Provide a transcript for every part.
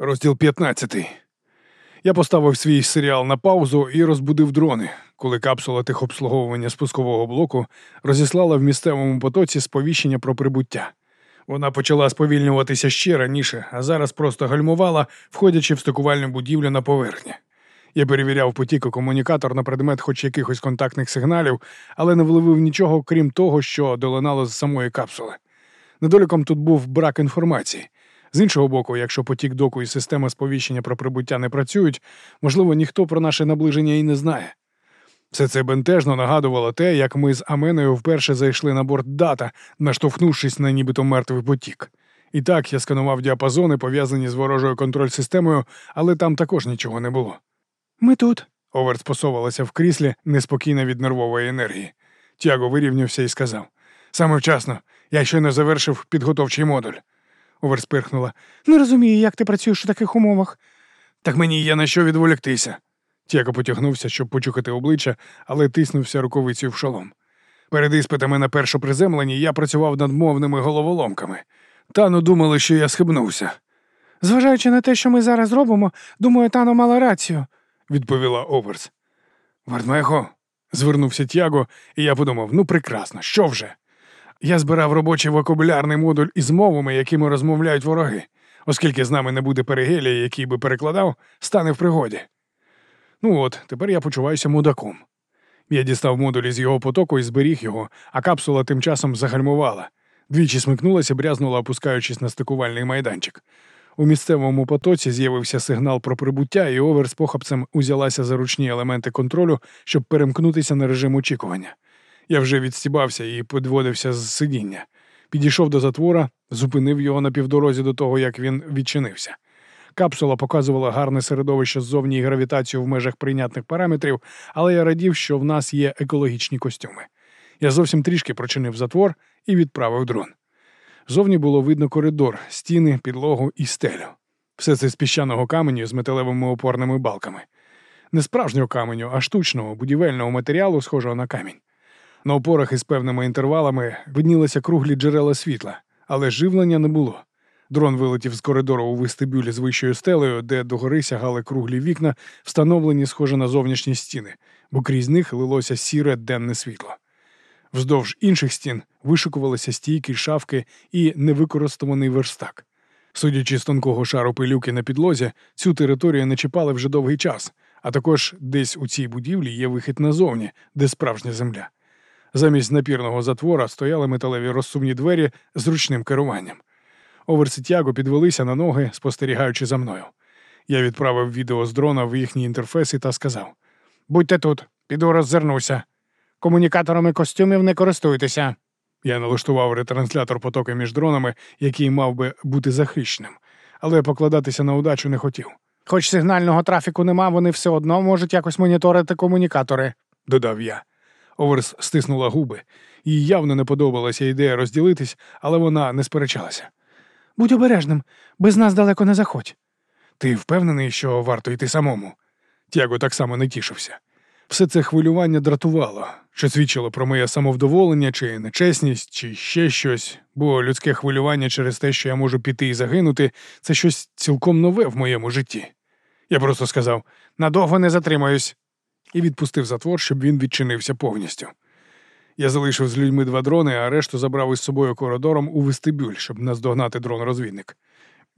Розділ 15. Я поставив свій серіал на паузу і розбудив дрони, коли капсула техобслуговування спускового блоку розіслала в місцевому потоці сповіщення про прибуття. Вона почала сповільнюватися ще раніше, а зараз просто гальмувала, входячи в стикувальну будівлю на поверхні. Я перевіряв потік і комунікатор на предмет хоч якихось контактних сигналів, але не вловив нічого, крім того, що долинало з самої капсули. Недоліком тут був брак інформації. З іншого боку, якщо потік доку і система сповіщення про прибуття не працюють, можливо, ніхто про наше наближення і не знає. Все це бентежно нагадувало те, як ми з Аменою вперше зайшли на борт дата, наштовхнувшись на нібито мертвий потік. І так я сканував діапазони, пов'язані з ворожою контроль-системою, але там також нічого не було. Ми тут. Оверт спосовувалася в кріслі, неспокійна від нервової енергії. Тяго вирівнявся і сказав: Саме вчасно, я ще не завершив підготовчий модуль. Овер спирхнула. Не розумію, як ти працюєш у таких умовах. Так мені є на що відволіктися. Тяго потягнувся, щоб почухати обличчя, але тиснувся рукавицею в шолом. Перед іспитами на перше приземленні я працював над мовними головоломками. Тану думали, що я схибнувся, Зважаючи на те, що ми зараз робимо, думаю, Тано мала рацію. відповіла Оверс. Вардмехо, звернувся Тяго, і я подумав: ну прекрасно, що вже? Я збирав робочий вокабулярний модуль із мовами, якими розмовляють вороги, оскільки з нами не буде перегелія, який би перекладав, стане в пригоді. Ну от, тепер я почуваюся мудаком. Я дістав модуль із його потоку і зберіг його, а капсула тим часом загальмувала. Двічі смикнулася, брязнула, опускаючись на стикувальний майданчик. У місцевому потоці з'явився сигнал про прибуття, і овер з похапцем узялася за ручні елементи контролю, щоб перемкнутися на режим очікування. Я вже відстібався і підводився з сидіння. Підійшов до затвора, зупинив його на півдорозі до того, як він відчинився. Капсула показувала гарне середовище ззовні і гравітацію в межах прийнятних параметрів, але я радів, що в нас є екологічні костюми. Я зовсім трішки прочинив затвор і відправив дрон. Зовні було видно коридор, стіни, підлогу і стелю. Все це з піщаного каменю з металевими опорними балками. Не справжнього каменю, а штучного будівельного матеріалу, схожого на камінь. На опорах із певними інтервалами виднілися круглі джерела світла, але живлення не було. Дрон вилетів з коридору у вестибюлі з вищою стелею, де догори сягали круглі вікна, встановлені схоже на зовнішні стіни, бо крізь них лилося сіре денне світло. Вздовж інших стін вишикувалися стійки, шафки і невикористаний верстак. Судячи з тонкого шару пилюки на підлозі, цю територію не чіпали вже довгий час, а також десь у цій будівлі є вихід назовні, де справжня земля. Замість напірного затвора стояли металеві розсувні двері з ручним керуванням. Оверситяго підвелися на ноги, спостерігаючи за мною. Я відправив відео з дрона в їхні інтерфейси та сказав: Будьте тут, піду роззирнуся. Комунікаторами костюмів не користуйтеся. Я налаштував ретранслятор потоки між дронами, який мав би бути захищеним, але покладатися на удачу не хотів. Хоч сигнального трафіку нема, вони все одно можуть якось моніторити комунікатори. Додав я. Оверс стиснула губи. Їй явно не подобалася ідея розділитись, але вона не сперечалася. Будь обережним, без нас далеко не заходь. Ти впевнений, що варто йти самому? Тяго так само не тішився. Все це хвилювання дратувало, що свідчило про моє самовдоволення чи нечесність, чи ще щось, бо людське хвилювання через те, що я можу піти і загинути, це щось цілком нове в моєму житті. Я просто сказав надовго не затримаюсь, і відпустив затвор, щоб він відчинився повністю. Я залишив з людьми два дрони, а решту забрав із собою коридором у вестибюль, щоб наздогнати дрон-розвідник.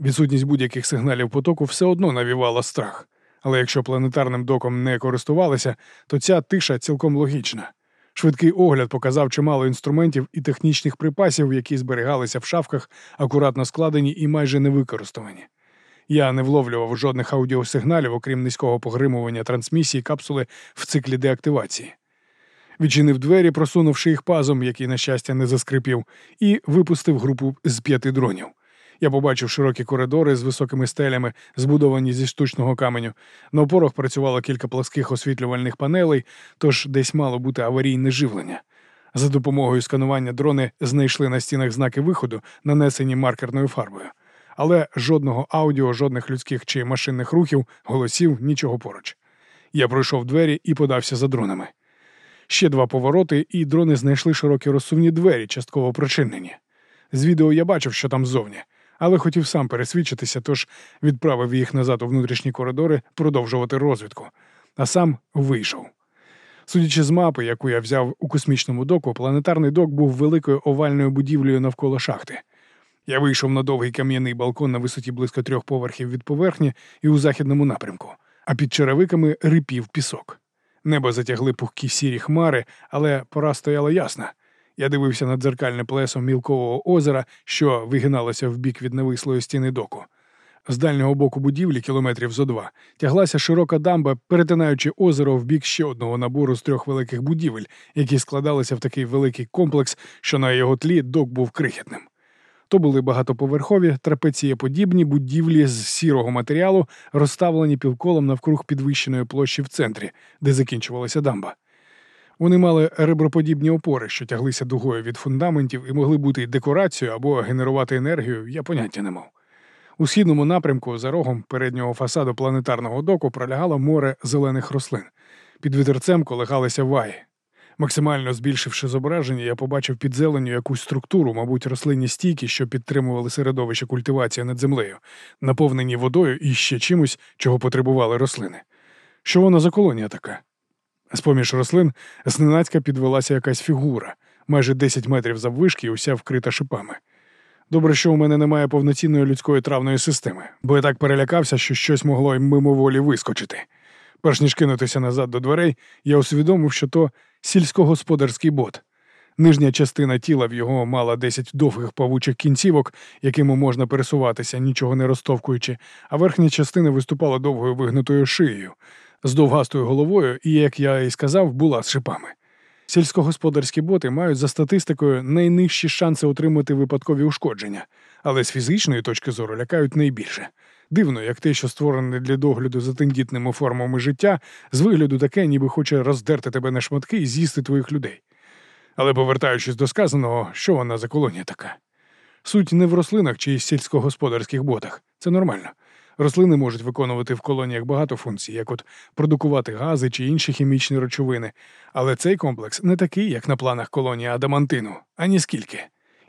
Відсутність будь-яких сигналів потоку все одно навівала страх. Але якщо планетарним доком не користувалися, то ця тиша цілком логічна. Швидкий огляд показав чимало інструментів і технічних припасів, які зберігалися в шафках, акуратно складені і майже не використані. Я не вловлював жодних аудіосигналів, окрім низького погримування трансмісії капсули в циклі деактивації. Відчинив двері, просунувши їх пазом, який, на щастя, не заскрипів, і випустив групу з п'яти дронів. Я побачив широкі коридори з високими стелями, збудовані зі штучного каменю. На опорах працювало кілька пласких освітлювальних панелей, тож десь мало бути аварійне живлення. За допомогою сканування дрони знайшли на стінах знаки виходу, нанесені маркерною фарбою. Але жодного аудіо, жодних людських чи машинних рухів, голосів, нічого поруч. Я пройшов двері і подався за дронами. Ще два повороти, і дрони знайшли широкі розсувні двері, частково причинені. З відео я бачив, що там ззовні, але хотів сам пересвідчитися, тож відправив їх назад у внутрішні коридори продовжувати розвідку, а сам вийшов. Судячи з мапи, яку я взяв у космічному доку, планетарний док був великою овальною будівлею навколо шахти. Я вийшов на довгий кам'яний балкон на висоті близько трьох поверхів від поверхні і у західному напрямку, а під черевиками рипів пісок. Небо затягли пухкі сірі хмари, але пора стояла ясна. Я дивився на дзеркальне плесо мілкового озера, що вигиналося в бік від невислої стіни доку. З дальнього боку будівлі, кілометрів зо два, тяглася широка дамба, перетинаючи озеро в бік ще одного набору з трьох великих будівель, які складалися в такий великий комплекс, що на його тлі док був крихітним. То були багатоповерхові, трапецієподібні будівлі з сірого матеріалу, розставлені півколом навкруг підвищеної площі в центрі, де закінчувалася дамба. Вони мали реброподібні опори, що тяглися дугою від фундаментів і могли бути декорацією або генерувати енергію, я поняття не мав. У східному напрямку за рогом переднього фасаду планетарного доку пролягало море зелених рослин. Під вітерцем колихалися ваї. Максимально збільшивши зображення, я побачив під зеленю якусь структуру, мабуть, рослинні стійки, що підтримували середовище культивації над землею, наповнені водою і ще чимось, чого потребували рослини. Що воно за колонія така? З поміж рослин зненацька підвелася якась фігура, майже 10 метрів заввишки і уся вкрита шипами. Добре, що у мене немає повноцінної людської травної системи, бо я так перелякався, що щось могло й мимоволі вискочити. Перш ніж кинутися назад до дверей, я усвідомив, що то сільськогосподарський бот. Нижня частина тіла в його мала 10 довгих павучих кінцівок, якими можна пересуватися, нічого не розтовкуючи, а верхня частина виступала довгою вигнутою шиєю, з довгастою головою і, як я і сказав, була з шипами. Сільськогосподарські боти мають за статистикою найнижчі шанси отримати випадкові ушкодження, але з фізичної точки зору лякають найбільше. Дивно, як те, що створене для догляду за тендітними формами життя, з вигляду таке, ніби хоче роздерти тебе на шматки і з'їсти твоїх людей. Але повертаючись до сказаного, що вона за колонія така? Суть не в рослинах чи сільськогосподарських ботах. Це нормально. Рослини можуть виконувати в колоніях багато функцій, як от продукувати гази чи інші хімічні речовини, але цей комплекс не такий, як на планах колонії Адамантину, ані скільки.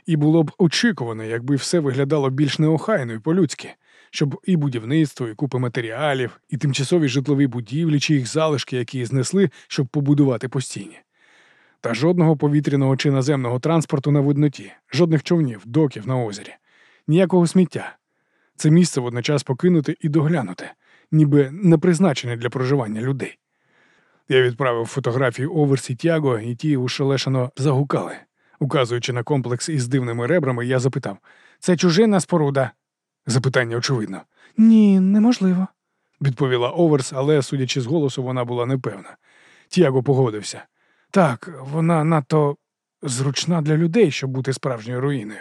І було б очікувано, якби все виглядало більш неохайно і по-людськи, щоб і будівництво, і купи матеріалів, і тимчасові житлові будівлі, чи їх залишки, які знесли, щоб побудувати постійні. Та жодного повітряного чи наземного транспорту на видноті, жодних човнів, доків на озері, ніякого сміття. Це місце водночас покинуте і доглянуте, ніби не призначене для проживання людей. Я відправив фотографію Оверсі Тяго, і ті ушелешено загукали. Указуючи на комплекс із дивними ребрами, я запитав це чужина споруда? Запитання очевидно. Ні, неможливо. Відповіла Оверс, але, судячи з голосу, вона була непевна. Тяго погодився. Так, вона надто зручна для людей, щоб бути справжньою руїною.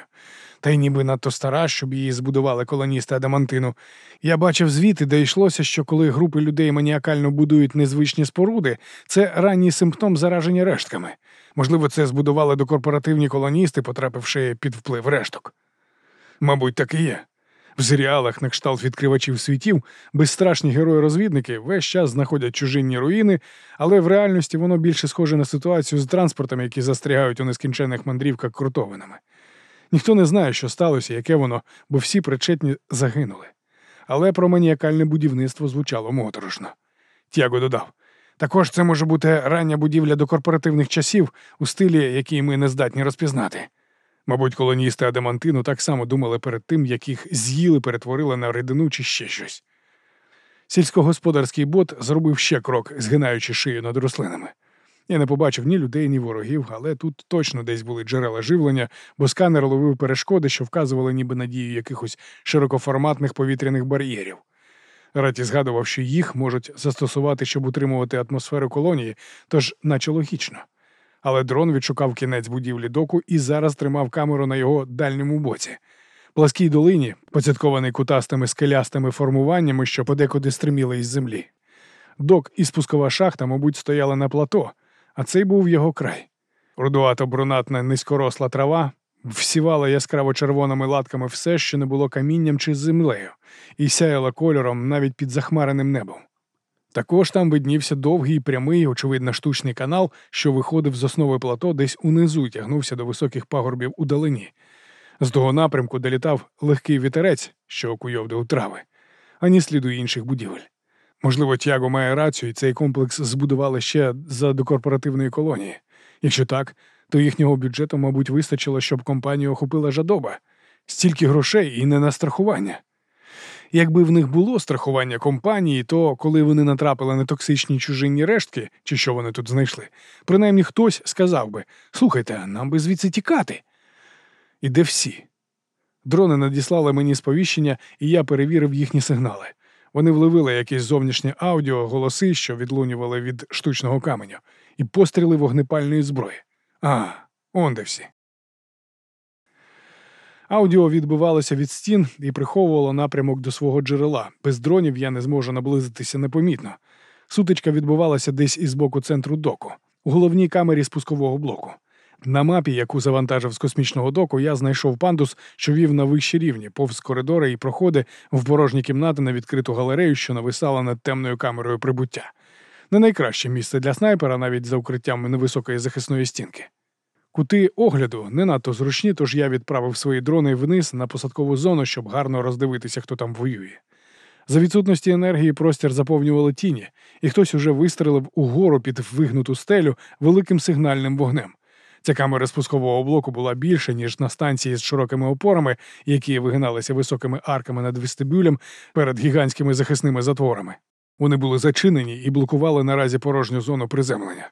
Та й ніби надто стара, щоб її збудували колоністи Адамантину. Я бачив звіти, де йшлося, що коли групи людей маніакально будують незвичні споруди, це ранній симптом зараження рештками. Можливо, це збудували докорпоративні колоністи, потрапивши під вплив решток. Мабуть, так і є. В серіалах на кшталт відкривачів світів безстрашні герої-розвідники весь час знаходять чужинні руїни, але в реальності воно більше схоже на ситуацію з транспортами, які застрягають у нескінченних мандрівках крутовинами. Ніхто не знає, що сталося, яке воно, бо всі причетні загинули. Але про маніакальне будівництво звучало моторошно. Тяго додав. Також це може бути рання будівля до корпоративних часів у стилі, який ми не здатні розпізнати. Мабуть, колоністи Адамантину так само думали перед тим, як їх з'їли, перетворили на рідину чи ще щось. Сільськогосподарський бот зробив ще крок, згинаючи шию над рослинами. Я не побачив ні людей, ні ворогів, але тут точно десь були джерела живлення, бо сканер ловив перешкоди, що вказували ніби надію якихось широкоформатних повітряних бар'єрів. Раті згадував, що їх можуть застосувати, щоб утримувати атмосферу колонії, тож наче логічно. Але дрон відшукав кінець будівлі доку і зараз тримав камеру на його дальньому боці. Пласкій долині, поцяткований кутастими скелястими формуваннями, що подекуди стриміли із землі. Док і спускова шахта, мабуть, стояли на плато, а цей був його край. Рудувато брунатна низькоросла трава всівала яскраво червоними латками все, що не було камінням чи землею, і сяяла кольором навіть під захмареним небом. Також там виднівся довгий, прямий, очевидно, штучний канал, що виходив з основи плато десь унизу і тягнувся до високих пагорбів у далині. З того напрямку долітав легкий вітерець, що куйовдив трави, ані сліду інших будівель. Можливо, Тяго має рацію, і цей комплекс збудували ще за докорпоративної колонії. Якщо так, то їхнього бюджету, мабуть, вистачило, щоб компанію охопила жадоба. Стільки грошей і не на страхування. Якби в них було страхування компанії, то коли вони натрапили на токсичні чужинні рештки, чи що вони тут знайшли, принаймні хтось сказав би: слухайте, нам би звідси тікати. І де всі? Дрони надіслали мені сповіщення, і я перевірив їхні сигнали. Вони вловили якесь зовнішнє аудіо, голоси, що відлунювали від штучного каменю, і постріли вогнепальної зброї. А, он де всі. Аудіо відбивалося від стін і приховувало напрямок до свого джерела. Без дронів я не зможу наблизитися непомітно. Сутичка відбувалася десь із боку центру доку, у головній камері спускового блоку. На мапі, яку завантажив з космічного доку, я знайшов пандус, що вів на вищі рівні, повз коридори і проходи в порожні кімнати на відкриту галерею, що нависала над темною камерою прибуття. Не найкраще місце для снайпера, навіть за укриттям невисокої захисної стінки. Кути огляду не надто зручні, тож я відправив свої дрони вниз на посадкову зону, щоб гарно роздивитися, хто там воює. За відсутності енергії простір заповнювали тіні, і хтось уже вистрелив угору під вигнуту стелю великим сигнальним вогнем. Ця камера спускового блоку була більша, ніж на станції з широкими опорами, які вигиналися високими арками над вестибюлем перед гігантськими захисними затворами. Вони були зачинені і блокували наразі порожню зону приземлення.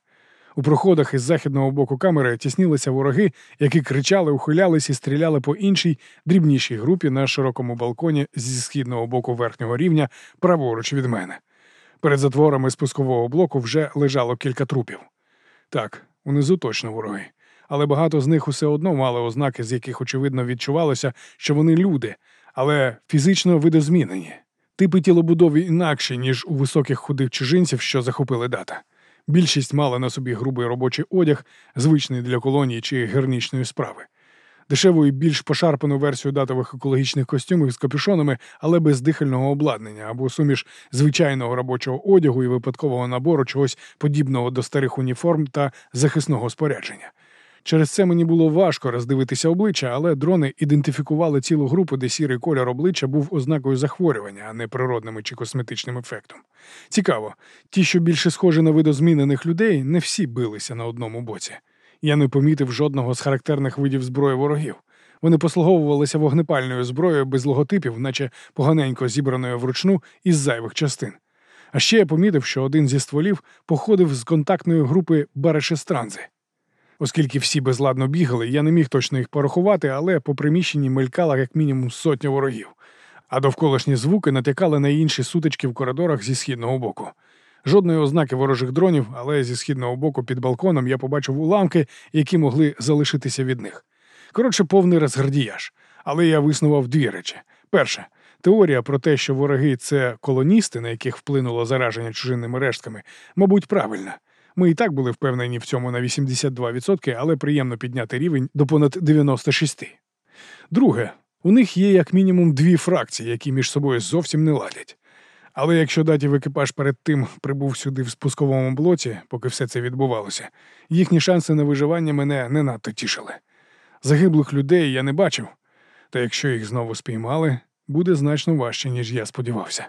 У проходах із західного боку камери тіснілися вороги, які кричали, ухилялись і стріляли по іншій, дрібнішій групі на широкому балконі зі східного боку верхнього рівня, праворуч від мене. Перед затворами спускового блоку вже лежало кілька трупів. Так, унизу точно вороги. Але багато з них усе одно мали ознаки, з яких очевидно відчувалося, що вони люди, але фізично видозмінені. Типи тілобудови інакші, ніж у високих худих чужинців, що захопили дата. Більшість мали на собі грубий робочий одяг, звичний для колонії чи гернічної справи. Дешеву і більш пошарпану версію датових екологічних костюмів з капюшонами, але без дихального обладнання або суміш звичайного робочого одягу і випадкового набору чогось подібного до старих уніформ та захисного спорядження. Через це мені було важко роздивитися обличчя, але дрони ідентифікували цілу групу, де сірий кольор обличчя був ознакою захворювання, а не природним чи косметичним ефектом. Цікаво, ті, що більше схожі на видозмінених людей, не всі билися на одному боці. Я не помітив жодного з характерних видів зброї ворогів. Вони послуговувалися вогнепальною зброєю без логотипів, наче поганенько зібраною вручну із зайвих частин. А ще я помітив, що один зі стволів походив з контактної групи Барешестранзи. Оскільки всі безладно бігали, я не міг точно їх порахувати, але по приміщенні мелькала як мінімум сотня ворогів, а довколишні звуки натякали на інші сутички в коридорах зі східного боку. Жодної ознаки ворожих дронів, але зі східного боку під балконом я побачив уламки, які могли залишитися від них. Коротше, повний розгардіяж. Але я виснував дві речі. Перше, теорія про те, що вороги це колоністи, на яких вплинуло зараження чужинними рештками, мабуть, правильна. Ми і так були впевнені в цьому на 82%, але приємно підняти рівень до понад 96%. Друге, у них є як мінімум дві фракції, які між собою зовсім не ладять. Але якщо датів екіпаж перед тим прибув сюди в спусковому блоці, поки все це відбувалося, їхні шанси на виживання мене не надто тішили. Загиблих людей я не бачив, та якщо їх знову спіймали, буде значно важче, ніж я сподівався.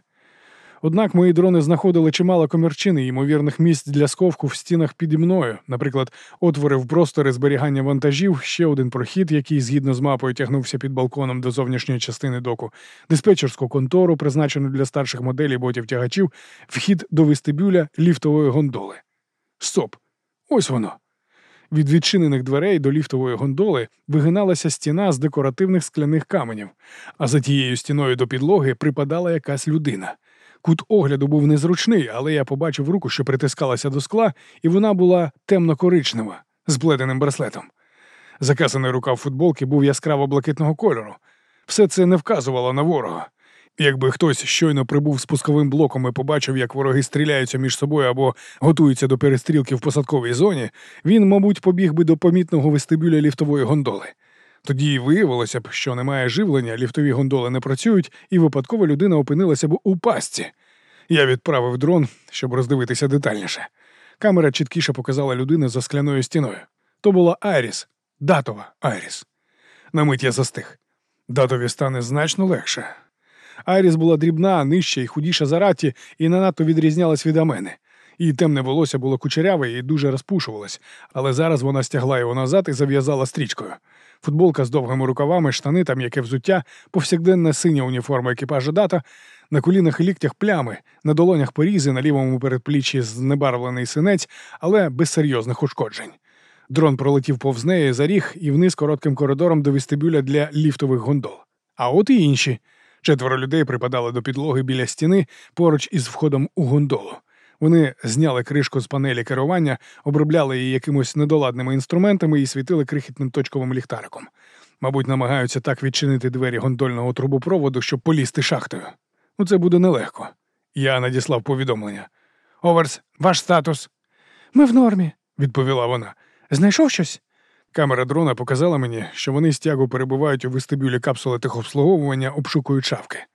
Однак мої дрони знаходили чимало комірчин і ймовірних місць для сковку в стінах піді мною, наприклад, отвори в простори зберігання вантажів, ще один прохід, який згідно з мапою тягнувся під балконом до зовнішньої частини доку, диспетчерську контору, призначену для старших моделей ботів тягачів, вхід до вестибюля ліфтової гондоли. Стоп! Ось воно. Від відчинених дверей до ліфтової гондоли вигиналася стіна з декоративних скляних каменів, а за тією стіною до підлоги припадала якась людина. Кут огляду був незручний, але я побачив руку, що притискалася до скла, і вона була темно-коричнева, з плетеним браслетом. Заказаний рукав футболки був яскраво блакитного кольору. Все це не вказувало на ворога. Якби хтось щойно прибув спусковим блоком і побачив, як вороги стріляються між собою або готуються до перестрілки в посадковій зоні, він, мабуть, побіг би до помітного вестибюля ліфтової гондоли. Тоді й виявилося б, що немає живлення, ліфтові гондоли не працюють, і випадкова людина опинилася б у пастці. Я відправив дрон, щоб роздивитися детальніше. Камера чіткіше показала людину за скляною стіною. То була Айріс, датова Айріс. На мить я застиг. Датові стане значно легше. Айріс була дрібна, нижча і худіша за раті, і не надто відрізнялась від Амени. Її темне волосся було кучеряве і дуже розпушувалось, але зараз вона стягла його назад і зав'язала стрічкою. Футболка з довгими рукавами, штани та м'яке взуття, повсякденна синя уніформа екіпажу дата, на колінах і ліктях плями, на долонях порізи, на лівому передпліччі знебарвлений синець, але без серйозних ушкоджень. Дрон пролетів повз неї за ріг і вниз коротким коридором до вестибюля для ліфтових гондол. А от і інші. Четверо людей припадали до підлоги біля стіни поруч із входом у гондолу. Вони зняли кришку з панелі керування, обробляли її якимось недоладними інструментами і світили крихітним точковим ліхтариком. Мабуть, намагаються так відчинити двері гондольного трубопроводу, щоб полізти шахтою. Ну, це буде нелегко. Я надіслав повідомлення. Оверс, ваш статус. Ми в нормі. відповіла вона. Знайшов щось? Камера дрона показала мені, що вони з тягу перебувають у вестибюлі капсули техобслуговування, обшукують шавки.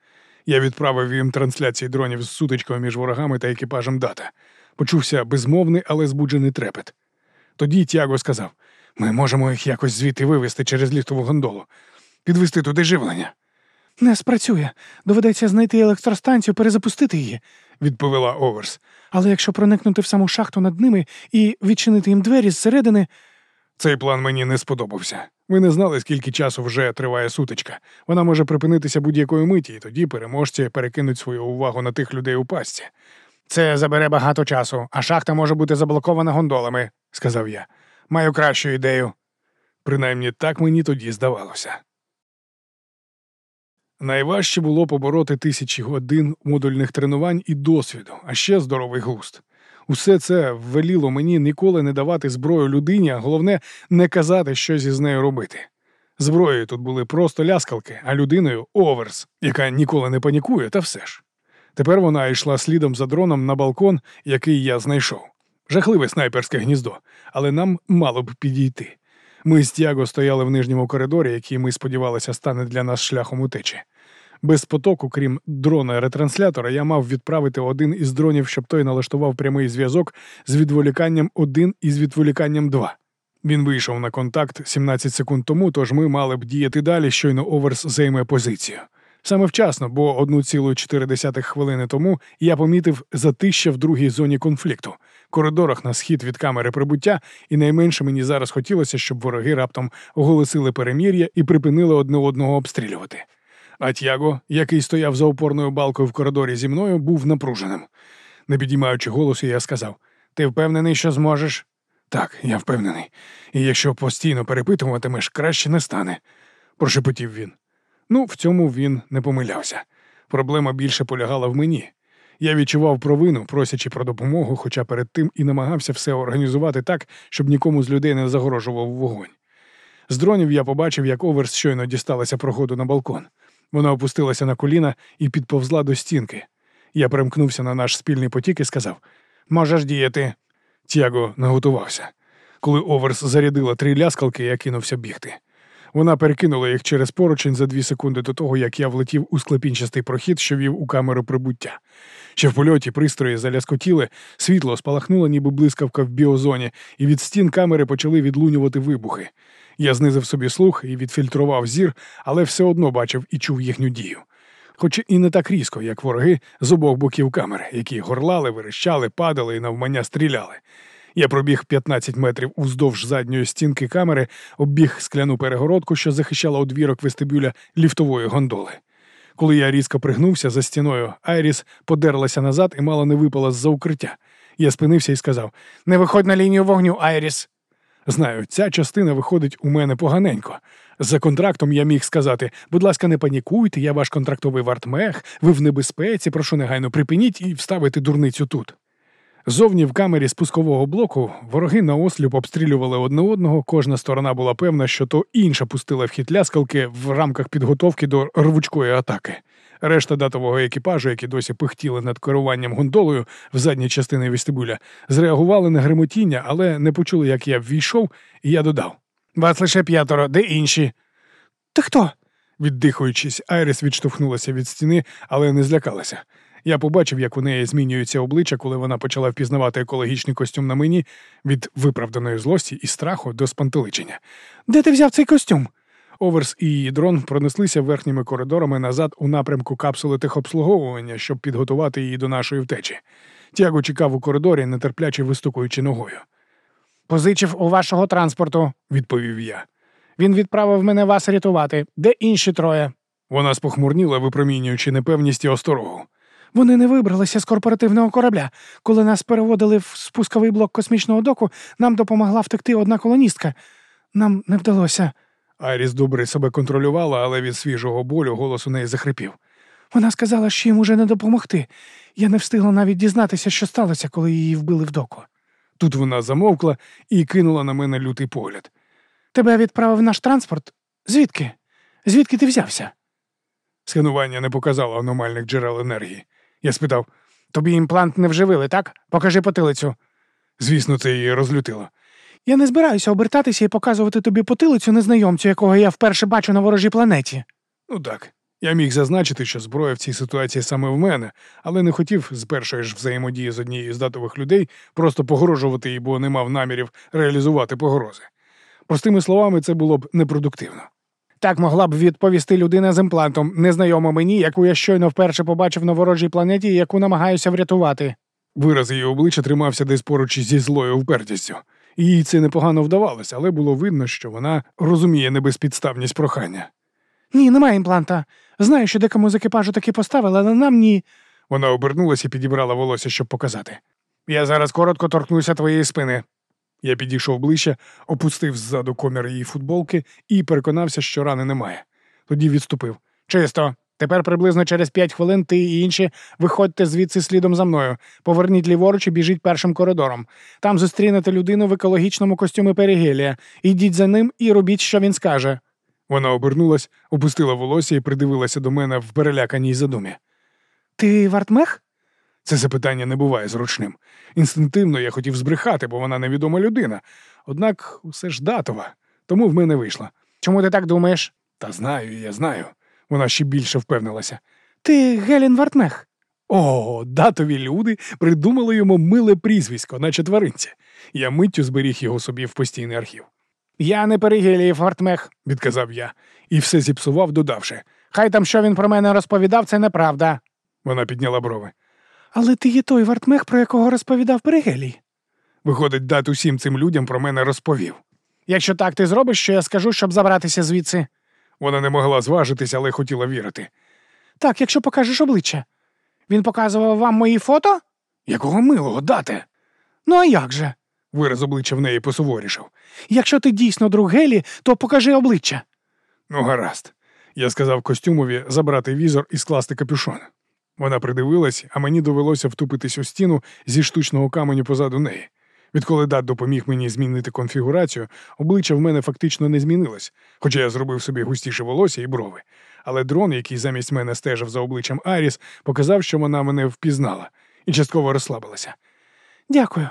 Я відправив їм трансляції дронів з сутичкою між ворогами та екіпажем дата. Почувся безмовний, але збуджений трепет. Тоді Тяго сказав: ми можемо їх якось звідти вивезти через ліфтову гондолу, підвести туди живлення, Не спрацює. Доведеться знайти електростанцію, перезапустити її, відповіла Оверс. але якщо проникнути в саму шахту над ними і відчинити їм двері зсередини, Цей план мені не сподобався. Ви не знали, скільки часу вже триває сутичка. Вона може припинитися будь-якої миті, і тоді переможці перекинуть свою увагу на тих людей у пастці, це забере багато часу, а шахта може бути заблокована гондолами. сказав я. Маю кращу ідею. Принаймні так мені тоді здавалося. Найважче було побороти тисячі годин модульних тренувань і досвіду, а ще здоровий глузд. Усе це веліло мені ніколи не давати зброю людині, а головне не казати, що зі з нею робити. Зброєю тут були просто ляскалки, а людиною оверс, яка ніколи не панікує, та все ж. Тепер вона йшла слідом за дроном на балкон, який я знайшов. Жахливе снайперське гніздо, але нам мало б підійти. Ми з Тяго стояли в нижньому коридорі, який ми сподівалися стане для нас шляхом утечі. Без потоку, крім дрона ретранслятора, я мав відправити один із дронів, щоб той налаштував прямий зв'язок з відволіканням 1 і з відволіканням 2. Він вийшов на контакт 17 секунд тому, тож ми мали б діяти далі, щойно Оверс займе позицію. Саме вчасно, бо 1,4 хвилини тому я помітив затища в другій зоні конфлікту, коридорах на схід від камери прибуття, і найменше мені зараз хотілося, щоб вороги раптом оголосили перемір'я і припинили одне одного обстрілювати. А Тяго, який стояв за опорною балкою в коридорі зі мною, був напруженим. Не підіймаючи голосу, я сказав: Ти впевнений, що зможеш? Так, я впевнений. І якщо постійно перепитуватимеш, краще не стане, прошепотів він. Ну, в цьому він не помилявся. Проблема більше полягала в мені. Я відчував провину, просячи про допомогу, хоча перед тим і намагався все організувати так, щоб нікому з людей не загорожував вогонь. З дронів я побачив, як Оверс щойно дісталася проходу на балкон. Вона опустилася на коліна і підповзла до стінки. Я перемкнувся на наш спільний потік і сказав: Можеш діяти. Тяго наготувався. Коли Оверс зарядила три ляскалки, я кинувся бігти. Вона перекинула їх через поручень за дві секунди до того, як я влетів у склепінчастий прохід, що вів у камеру прибуття. Ще в польоті пристрої заляскотіли, світло спалахнуло, ніби блискавка в біозоні, і від стін камери почали відлунювати вибухи. Я знизив собі слух і відфільтрував зір, але все одно бачив і чув їхню дію. Хоч і не так різко, як вороги з обох боків камери, які горлали, верещали, падали і навмання стріляли. Я пробіг 15 метрів уздовж задньої стінки камери, оббіг скляну перегородку, що захищала одвірок вестибюля ліфтової гондоли. Коли я різко пригнувся за стіною, Айріс подерлася назад і мало не випала з-за укриття. Я спинився і сказав: Не виходь на лінію вогню, Айріс. Знаю, ця частина виходить у мене поганенько. За контрактом я міг сказати: будь ласка, не панікуйте, я ваш контрактовий вартмех, ви в небезпеці, прошу негайно припиніть і вставити дурницю тут. Зовні в камері спускового блоку вороги наосліп обстрілювали одне одного, кожна сторона була певна, що то інша пустила в хід ляскалки в рамках підготовки до рвучкої атаки. Решта датового екіпажу, які досі пихтіли над керуванням гондолою в задній частині вестибюля, зреагували на гремотіння, але не почули, як я ввійшов, і я додав. Вас лише п'ятеро, де інші? Ти хто? Віддихуючись, Айрис відштовхнулася від стіни, але не злякалася. Я побачив, як у неї змінюється обличчя, коли вона почала впізнавати екологічний костюм на мені від виправданої злості і страху до спантеличення. Де ти взяв цей костюм? Оверс і її дрон пронеслися верхніми коридорами назад у напрямку капсули техобслуговування, щоб підготувати її до нашої втечі. Тяго чекав у коридорі, нетерпляче вистукуючи ногою. Позичив у вашого транспорту. Відповів я. Він відправив мене вас рятувати. Де інші троє? Вона спохмурніла, випромінюючи непевність і осторогу. Вони не вибралися з корпоративного корабля. Коли нас переводили в спусковий блок космічного доку, нам допомогла втекти одна колоністка. Нам не вдалося. Айріс добре себе контролювала, але від свіжого болю голос у неї захрипів. Вона сказала, що їм уже не допомогти. Я не встигла навіть дізнатися, що сталося, коли її вбили в доку. Тут вона замовкла і кинула на мене лютий погляд. Тебе відправив наш транспорт? Звідки? Звідки ти взявся? Сканування не показало аномальних джерел енергії. Я спитав, Тобі імплант не вживили, так? Покажи потилицю. звісно, це її розлютило. Я не збираюся обертатися і показувати тобі потилицю незнайомцю, якого я вперше бачу на ворожій планеті. Ну так. Я міг зазначити, що зброя в цій ситуації саме в мене, але не хотів з першої ж взаємодії з однією з датових людей просто погрожувати їй, бо не мав намірів реалізувати погрози. Простими словами, це було б непродуктивно. Так могла б відповісти людина з імплантом, незнайома мені, яку я щойно вперше побачив на ворожій планеті і яку намагаюся врятувати. Вираз її обличчя тримався десь поруч зі злою впертістю. Їй це непогано вдавалося, але було видно, що вона розуміє небезпідставність прохання. Ні, немає імпланта. Знаю, що декому з екіпажу таки поставили, але нам ні. Вона обернулася і підібрала волосся, щоб показати. Я зараз коротко торкнуся твоєї спини. Я підійшов ближче, опустив ззаду комір її футболки і переконався, що рани немає. Тоді відступив. Чисто. Тепер приблизно через п'ять хвилин ти і інші виходьте звідси слідом за мною. Поверніть ліворуч і біжіть першим коридором. Там зустрінете людину в екологічному костюмі перигелія. Ідіть за ним і робіть, що він скаже. Вона обернулась, опустила волосся і придивилася до мене в переляканій задумі. Ти вартмех? Це запитання не буває зручним. Інстинктивно я хотів збрехати, бо вона невідома людина. Однак усе ж датова, тому в мене вийшло. Чому ти так думаєш? Та знаю, я знаю. Вона ще більше впевнилася. Ти Гелін Вартмех. О, датові люди придумали йому миле прізвисько, наче тваринці. Я миттю зберіг його собі в постійний архів, Я не Перигелієв Вартмех. відказав я, і все зіпсував, додавши. Хай там що він про мене розповідав, це неправда. Вона підняла брови. Але ти є той Вартмех, про якого розповідав Перигелій. Виходить, дат усім цим людям про мене розповів. Якщо так ти зробиш, що я скажу, щоб забратися звідси. Вона не могла зважитись, але хотіла вірити. Так, якщо покажеш обличчя. Він показував вам мої фото? Якого милого дате? Ну а як же? Вираз обличчя в неї посуворішав. Якщо ти дійсно друг Гелі, то покажи обличчя. Ну, гаразд. Я сказав костюмові забрати візор і скласти капюшон. Вона придивилась, а мені довелося втупитись у стіну зі штучного каменю позаду неї. Відколи дат допоміг мені змінити конфігурацію, обличчя в мене фактично не змінилось, хоча я зробив собі густіше волосся і брови. Але дрон, який замість мене стежив за обличчям Аріс, показав, що вона мене впізнала і частково розслабилася. Дякую.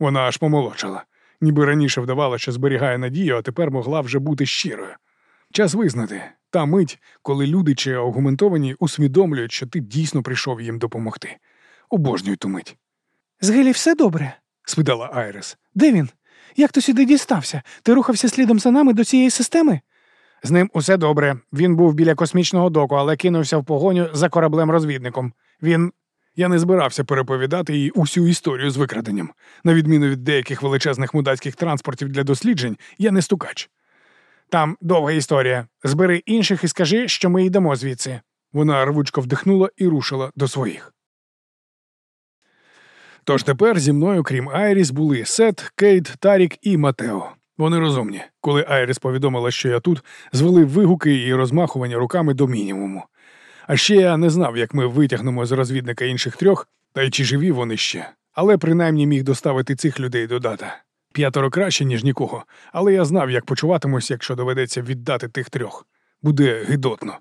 Вона аж помолодшала. Ніби раніше вдавала, що зберігає надію, а тепер могла вже бути щирою. Час визнати та мить, коли люди чи аугументовані усвідомлюють, що ти дійсно прийшов їм допомогти. Обожнюю ту мить. З Гелі все добре? спитала Айрес. Де він? Як ти сюди дістався? Ти рухався слідом за нами до цієї системи? З ним усе добре. Він був біля космічного доку, але кинувся в погоню за кораблем-розвідником. Він. Я не збирався переповідати їй усю історію з викраденням. На відміну від деяких величезних мудацьких транспортів для досліджень, я не стукач. Там довга історія. Збери інших і скажи, що ми йдемо звідси. Вона рвучко вдихнула і рушила до своїх. Тож тепер зі мною, крім Айріс, були Сет, Кейт, Тарік і Матео. Вони розумні. Коли Айріс повідомила, що я тут, звели вигуки і розмахування руками до мінімуму. А ще я не знав, як ми витягнемо з розвідника інших трьох, та й чи живі вони ще, але принаймні міг доставити цих людей до дата. П'ятеро краще, ніж нікого, але я знав, як почуватимусь, якщо доведеться віддати тих трьох. Буде гидотно.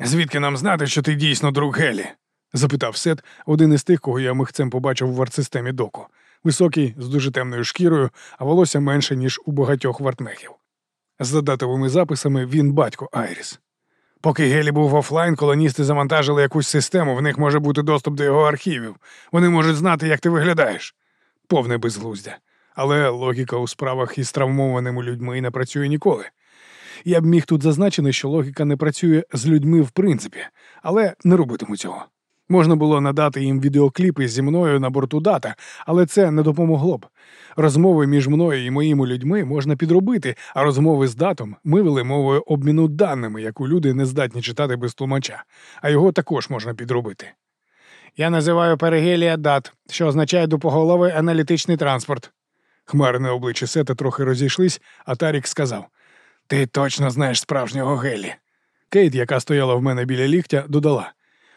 Звідки нам знати, що ти дійсно друг Гелі? запитав Сет, один із тих, кого я михцем побачив в вартсистемі доку. Високий, з дуже темною шкірою, а волосся менше, ніж у багатьох вартмехів. За датовими записами він батько Айріс. Поки Гелі був офлайн, колоністи завантажили якусь систему, в них може бути доступ до його архівів. Вони можуть знати, як ти виглядаєш. Повне безглуздя. Але логіка у справах із травмованими людьми не працює ніколи. Я б міг тут зазначити, що логіка не працює з людьми в принципі, але не робитиму цього. Можна було надати їм відеокліпи зі мною на борту дата, але це не допомогло б. Розмови між мною і моїми людьми можна підробити, а розмови з датом ми вели мовою обміну даними, яку люди не здатні читати без тлумача, а його також можна підробити. Я називаю перигелія дат, що означає допоголовий аналітичний транспорт. Хмари на обличчі Сета трохи розійшлись, а Тарік сказав: Ти точно знаєш справжнього Гелі. Кейт, яка стояла в мене біля ліктя, додала.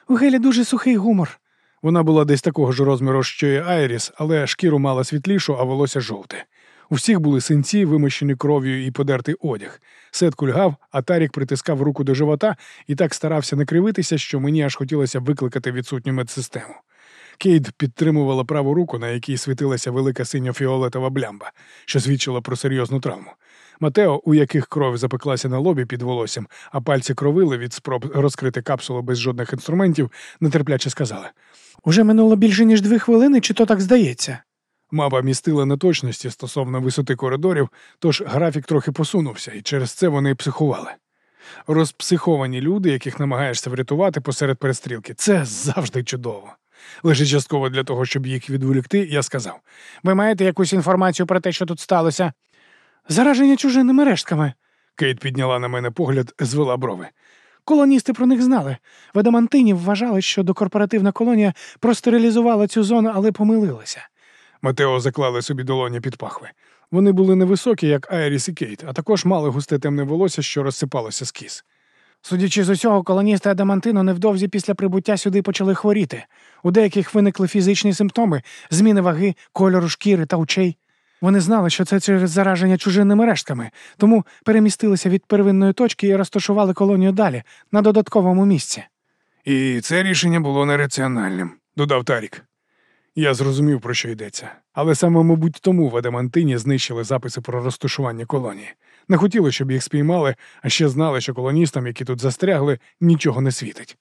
У Гелі дуже сухий гумор. Вона була десь такого ж розміру, що й Айріс, але шкіру мала світлішу, а волосся жовте. У всіх були синці, вимощені кров'ю і подертий одяг. Сет кульгав, а Тарік притискав руку до живота і так старався не кривитися, що мені аж хотілося викликати відсутню медсистему. Кейт підтримувала праву руку, на якій світилася велика синьо-фіолетова блямба, що свідчила про серйозну травму. Матео, у яких кров запеклася на лобі під волоссям, а пальці кровили від спроб розкрити капсулу без жодних інструментів, нетерпляче сказали. Уже минуло більше ніж дві хвилини, чи то так здається? Мапа містила неточності стосовно висоти коридорів, тож графік трохи посунувся, і через це вони психували. Розпсиховані люди, яких намагаєшся врятувати посеред перестрілки, це завжди чудово. Лише частково для того, щоб їх відволікти, я сказав: Ви маєте якусь інформацію про те, що тут сталося? Зараження чужими рештками. Кейт підняла на мене погляд, звела брови. Колоністи про них знали. В Адамантині вважали, що докорпоративна колонія простерилізувала цю зону, але помилилася. Матео заклали собі долоні під пахви. Вони були невисокі, як Айріс і Кейт, а також мали густе темне волосся, що розсипалося з кіз. Судячи з усього, колоністи Адамантину невдовзі після прибуття сюди почали хворіти. У деяких виникли фізичні симптоми, зміни ваги, кольору шкіри та очей. Вони знали, що це через зараження чужинними рештками, тому перемістилися від первинної точки і розташували колонію далі, на додатковому місці. І це рішення було нераціональним, додав Тарік. Я зрозумів, про що йдеться. Але саме, мабуть, тому в Адамантині знищили записи про розташування колонії. Не хотіли, щоб їх спіймали, а ще знали, що колоністам, які тут застрягли, нічого не світить.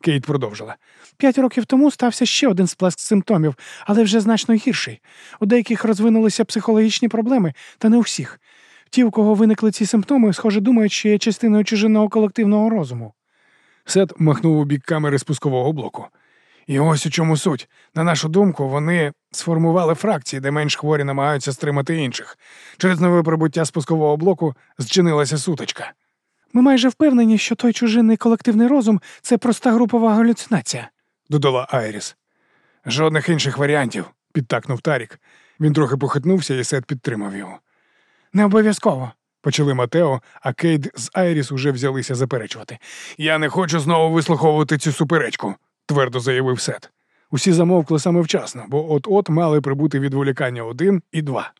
Кейт продовжила. П'ять років тому стався ще один сплеск симптомів, але вже значно гірший. У деяких розвинулися психологічні проблеми, та не у всіх. Ті, у кого виникли ці симптоми, схоже, думають, що є частиною чужинного колективного розуму. Сет махнув у бік камери спускового блоку. І ось у чому суть. На нашу думку, вони сформували фракції, де менш хворі намагаються стримати інших. Через нове прибуття спускового блоку зчинилася сутичка. Ми майже впевнені, що той чужинний колективний розум це проста групова галюцинація, додала Айріс. Жодних інших варіантів, підтакнув Тарік. Він трохи похитнувся, і Сет підтримав його. Не обов'язково. Почав Матео, а Кейт з Айріс уже взялися заперечувати. Я не хочу знову вислуховувати цю суперечку, твердо заявив Сет. Усі замовкли саме вчасно, бо от-от мали прибути відволікання один і два.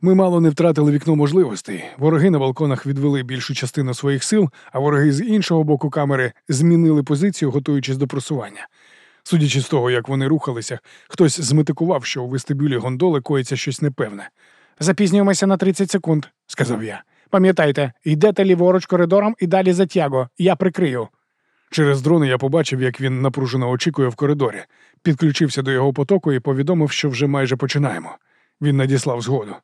Ми мало не втратили вікно можливостей. Вороги на балконах відвели більшу частину своїх сил, а вороги з іншого боку камери змінили позицію, готуючись до просування. Судячи з того, як вони рухалися, хтось зметикував, що у вестибюлі гондоли коїться щось непевне. Запізнюємося на 30 секунд, сказав я. Пам'ятайте, йдете ліворуч коридором і далі за тяго. Я прикрию. Через дрони я побачив, як він напружено очікує в коридорі, підключився до його потоку і повідомив, що вже майже починаємо. Він надіслав згоду.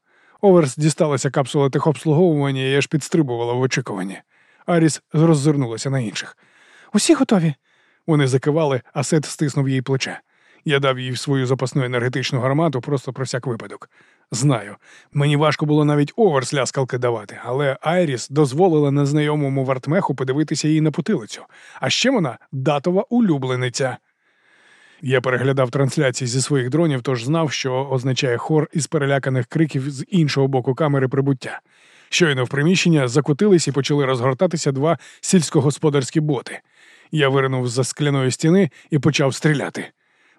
Оверс дісталася капсула техобслуговування і аж підстрибувала в очікуванні. Айріс роззирнулася на інших. Усі готові? Вони закивали, а Сет стиснув їй плече. Я дав їй свою запасну енергетичну гармату просто про всяк випадок. Знаю, мені важко було навіть Оверс ляскалки давати, але Айріс дозволила незнайомому вартмеху подивитися їй на потилицю. А ще вона датова улюблениця. Я переглядав трансляції зі своїх дронів, тож знав, що означає хор із переляканих криків з іншого боку камери прибуття. Щойно в приміщення закотились і почали розгортатися два сільськогосподарські боти. Я виринув з-за скляної стіни і почав стріляти.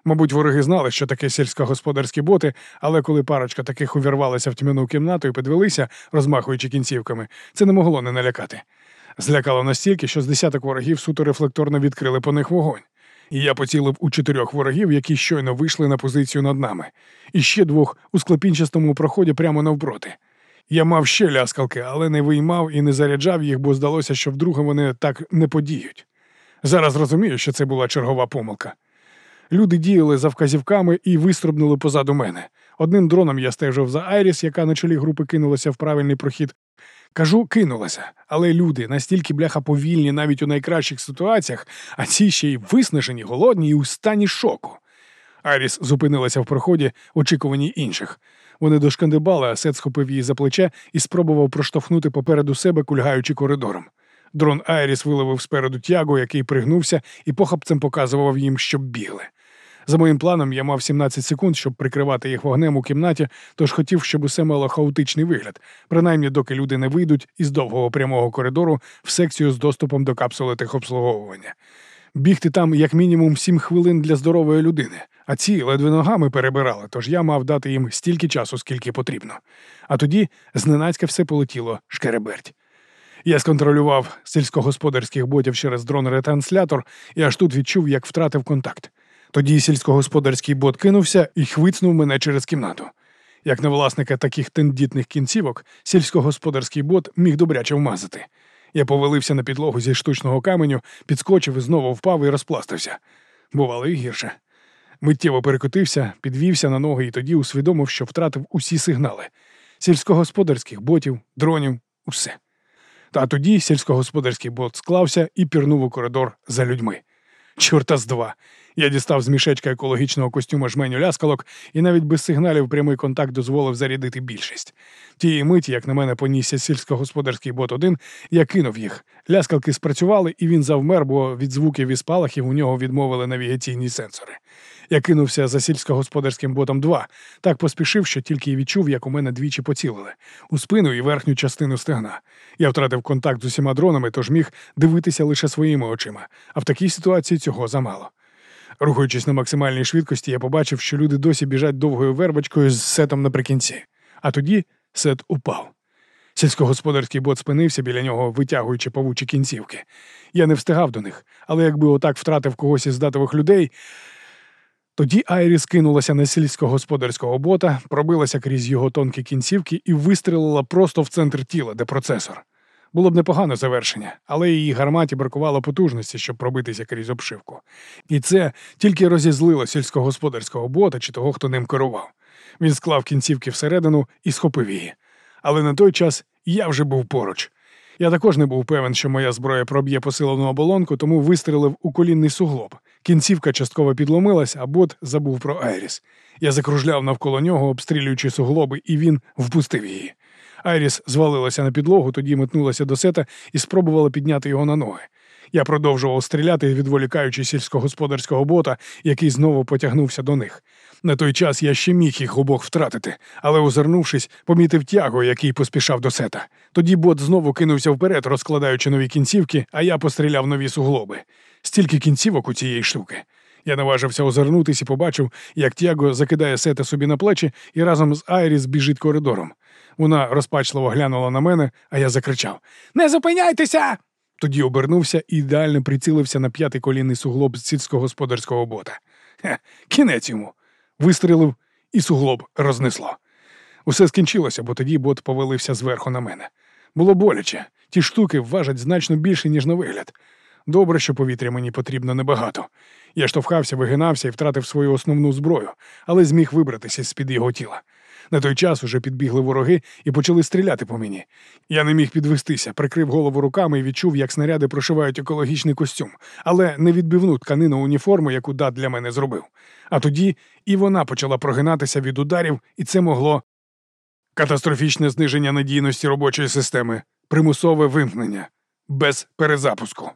Мабуть, вороги знали, що таке сільськогосподарські боти, але коли парочка таких увірвалася в тьмяну кімнату і підвелися, розмахуючи кінцівками, це не могло не налякати. Злякало настільки, що з десяток ворогів суто рефлекторно відкрили по них вогонь. І я поцілив у чотирьох ворогів, які щойно вийшли на позицію над нами, і ще двох у склепінчастому проході прямо навпроти. Я мав ще ляскалки, але не виймав і не заряджав їх, бо здалося, що вдруге вони так не подіють. Зараз розумію, що це була чергова помилка. Люди діяли за вказівками і вистрибнули позаду мене. Одним дроном я стежив за Айріс, яка на чолі групи кинулася в правильний прохід. Кажу, кинулася, але люди настільки бляха повільні навіть у найкращих ситуаціях, а ці ще й виснажені, голодні і у стані шоку. Аріс зупинилася в проході, в очікуванні інших. Вони дошкандибали, а Сет схопив її за плече і спробував проштовхнути попереду себе, кульгаючи коридором. Дрон Айріс виловив спереду тягу, який пригнувся, і похапцем показував їм, щоб бігли. За моїм планом, я мав 17 секунд, щоб прикривати їх вогнем у кімнаті, тож хотів, щоб усе мало хаотичний вигляд, принаймні доки люди не вийдуть із довгого прямого коридору в секцію з доступом до капсули техобслуговування. Бігти там як мінімум 7 хвилин для здорової людини, а ці ледве ногами перебирали, тож я мав дати їм стільки часу, скільки потрібно. А тоді зненацька все полетіло шкереберть. Я сконтролював сільськогосподарських ботів через дрон-ретранслятор і аж тут відчув, як втратив контакт. Тоді сільськогосподарський бот кинувся і хвицнув мене через кімнату. Як на власника таких тендітних кінцівок, сільськогосподарський бот міг добряче вмазати. Я повалився на підлогу зі штучного каменю, підскочив і знову впав і розпластався. Бувало і гірше. Миттєво перекотився, підвівся на ноги і тоді усвідомив, що втратив усі сигнали сільськогосподарських ботів, дронів, усе. Та тоді сільськогосподарський бот склався і пірнув у коридор за людьми. Чорта з два. Я дістав з мішечка екологічного костюма жменю ляскалок і навіть без сигналів прямий контакт дозволив зарядити більшість. Тієї миті, як на мене понісся сільськогосподарський бот один, я кинув їх. Ляскалки спрацювали, і він завмер, бо від звуків і спалахів у нього відмовили навігаційні сенсори. Я кинувся за сільськогосподарським ботом 2, так поспішив, що тільки й відчув, як у мене двічі поцілили у спину і верхню частину стегна. Я втратив контакт з усіма дронами, тож міг дивитися лише своїми очима, а в такій ситуації цього замало. Рухаючись на максимальній швидкості, я побачив, що люди досі біжать довгою вербочкою з сетом наприкінці. А тоді сет упав. Сільськогосподарський бот спинився біля нього, витягуючи павучі кінцівки. Я не встигав до них, але якби отак втратив когось із датових людей. Тоді Айріс кинулася на сільськогосподарського бота, пробилася крізь його тонкі кінцівки і вистрілила просто в центр тіла, де процесор. Було б непогане завершення, але її гарматі бракувало потужності, щоб пробитися крізь обшивку. І це тільки розізлило сільськогосподарського бота чи того, хто ним керував. Він склав кінцівки всередину і схопив її. Але на той час я вже був поруч. Я також не був певен, що моя зброя проб'є посилену оболонку, тому вистрелив у колінний суглоб. Кінцівка частково підломилась, а бот забув про Айріс. Я закружляв навколо нього, обстрілюючи суглоби, і він впустив її. Айріс звалилася на підлогу, тоді метнулася до сета і спробувала підняти його на ноги. Я продовжував стріляти, відволікаючи сільськогосподарського бота, який знову потягнувся до них. На той час я ще міг їх обох втратити, але, озирнувшись, помітив тягу, який поспішав до сета. Тоді бот знову кинувся вперед, розкладаючи нові кінцівки, а я постріляв нові суглоби. Стільки кінцівок у цієї штуки. Я наважився озирнутись і побачив, як Тяго закидає сета собі на плечі і разом з Айріс біжить коридором. Вона розпачливо глянула на мене, а я закричав: Не зупиняйтеся! Тоді обернувся і ідеально прицілився на п'ятий колінний суглоб з сільськогосподарського бота. Хе, кінець йому. Вистрілив, і суглоб рознесло. Усе скінчилося, бо тоді бот повалився зверху на мене. Було боляче. Ті штуки важать значно більше, ніж на вигляд. Добре, що повітря мені потрібно небагато. Я штовхався, вигинався і втратив свою основну зброю, але зміг вибратися з-під його тіла. На той час уже підбігли вороги і почали стріляти по мені. Я не міг підвестися, прикрив голову руками і відчув, як снаряди прошивають екологічний костюм, але не відбивну тканину уніформи, яку дат для мене зробив. А тоді і вона почала прогинатися від ударів, і це могло катастрофічне зниження надійності робочої системи, примусове вимкнення без перезапуску.